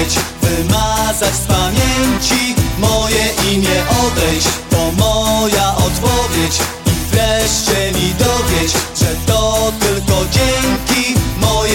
zapomnieć Wymazać z pamięci Moje imię odejdź To moja odpowiedź I wreszcie mi dowiedź Że to tylko dzięki mojej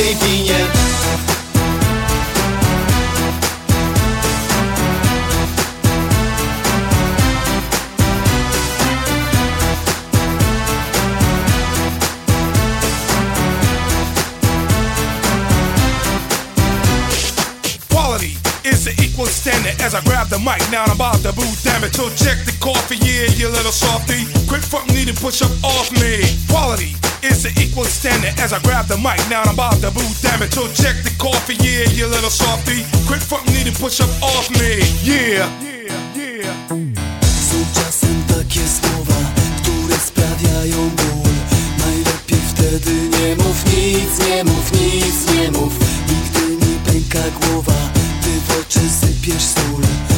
as I grab the mic. Now I'm about to boot, damn it. So check the coffee, yeah, you little softy. Quick front need to push up off me. Quality is the equal standard as I grab the mic. Now I'm about to boot, damn it. So check the coffee, yeah, you little softy. Quick front need to push up off me. Yeah, yeah, yeah. Są czasem takie słowa, które sprawiają ból Najlepiej wtedy nie mów nic, nie mów nic, nie mów Nigdy nie pęka głowa, ty w oczy sypiesz sól